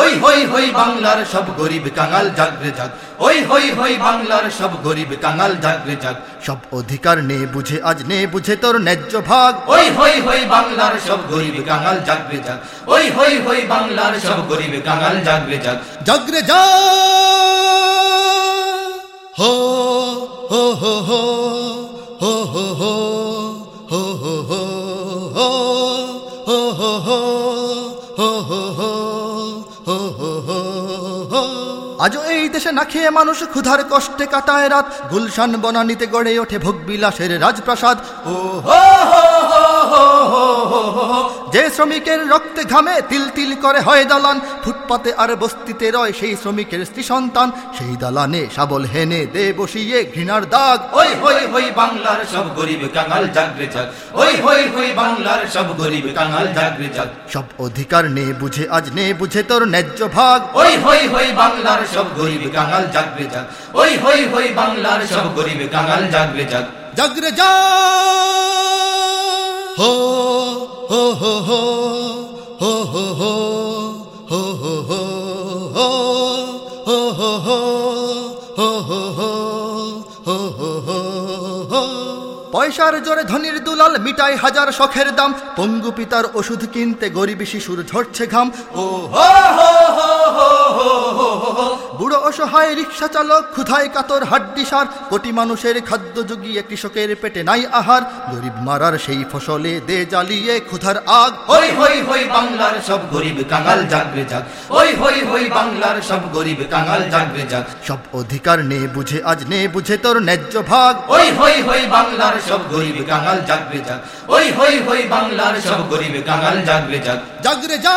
ওই হই হই বাংলার সব গরিব কাঙাল জাগরে জাগ ওই হই হই বাংলার সব গরিব কাঙাল জাগরে জাগ সব অধিকার নে বুঝে আজ নে বুঝে তোর ন্যায্য ভাগ ওই হই হই বাংলার সব গরিব কাঙাল জাগরে জাগ ওই হই হই বাংলার সব গরিব কাঙাল জাগরে জাগ জাগরে হো হো হো হো হো হো হো হো হো হো হো হো হো হো হো হো আজও এই দেশে না খেয়ে মানুষ ক্ষুধার কষ্টে কাটায় রাত। গুলশান বনানিতে গড়ে ওঠে ভোগবিলাসের রাজপ্রাসাদ। ও হো হো হো হো হো যে শ্রমিকের রক্তে ঘামে তিল তিল করে হয় দালান ফুটপাতে আর বস্তিতে রয় সেই শ্রমিকের স্ত্রী সন্তান সেই দালানে সাবল হেনে দে বসিয়ে ঘৃণার দাগ। ওই হই হই বাংলার সব গরিব কাঙাল জাগরে জাগ ওই হই হই বাংলার সব গরিব কাঙাল জাগরে জাগ সব অধিকার নে বুঝে আজ নে বুঝে তোর ন্যায্য ভাগ। ওই হই হই বাংলার সব গরিব কাঙাল জাগরে জাগ ওই হই হই বাংলার সব গরিব কাঙাল জাগরে জাগ জাগরে যা হো হো হো হো হো হো হো হো হো হো পয়সার জোরে ধনির দুলাল মিটাই হাজার শখের দাম পঙ্গু পিতার ওষুধ কিনতে গরিবী শিশুর ঝরছে ঘাম ও হো হো। বুড়ো অসহায় রিক্সা চালক ক্ষুধায় কাতর হাড্ডি সার কোটি মানুষের খাদ্য জুগিয়ে কৃষকের পেটে নাই আহার। গরিব মারার সেই ফসলে দে জ্বালিয়ে ক্ষুধার আগ। ওই হই হই বাংলার সব গরিব কাঙাল জাগরে জাগ ওই হই হই বাংলার সব গরিব কাঙাল জাগরে জাগ সব অধিকার নে বুঝে আজ নে বুঝে তোর ন্যায্য ভাগ। ওই হই হই বাংলার সব গরিব কাঙাল জাগরে জাগ ওই হই হই বাংলার সব গরিব কাঙাল জাগরে জাগ জাগরে যা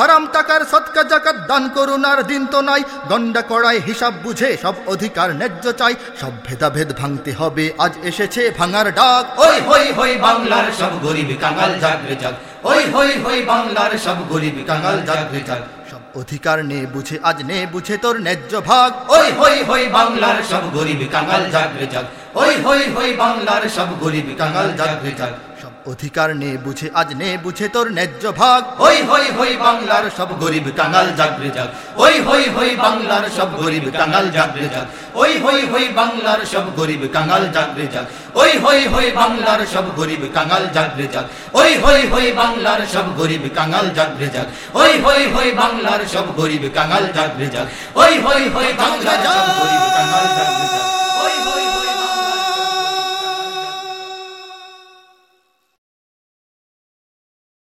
হারাম টাকার সৎকা জাকাত দান করুন আর দিন তো নাই। গন্ডা করায় হিসাব বুঝে সব অধিকার ন্যায্য চাই। সব ভেদাভেদ ভাঙতে হবে আজ এসেছে ভাঙার ডাক। ওই হই হই বাংলার সব গরিব কাঙাল জাগরে জাগ। ওই হই হই বাংলার সব গরিব কাঙাল জাগরে জাগ। সব অধিকার নে বুঝে আজ নে বুঝে তোর ন্যায্য ভাগ। ওই হই হই বাংলার সব গরিব কাঙাল জাগরে জাগ। ওই হই হই বাংলার সব গরিব কাঙাল জাগরে জাগ। অধিকার নে বুঝে আজ নে বুঝে তোর ন্যায্য ভাগ ওই হই হই বাংলার সব গরিব কাঙাল জাগরে জাগ ওই হই হই বাংলার সব গরিব কাঙাল জাগরে জাগ ওই হই হই বাংলার সব গরিব কাঙাল জাগরে জাগ ওই হই হই বাংলার সব গরিব কাঙাল জাগরে জাগ ওই হই হই বাংলার সব গরিব কাঙাল জাগরে জাগ ওই হই হই বাংলার সব গরিব কাঙাল জাগরে জাগ ওই হই হই বাংলার সব গরিব কাঙাল জাগরে জাগ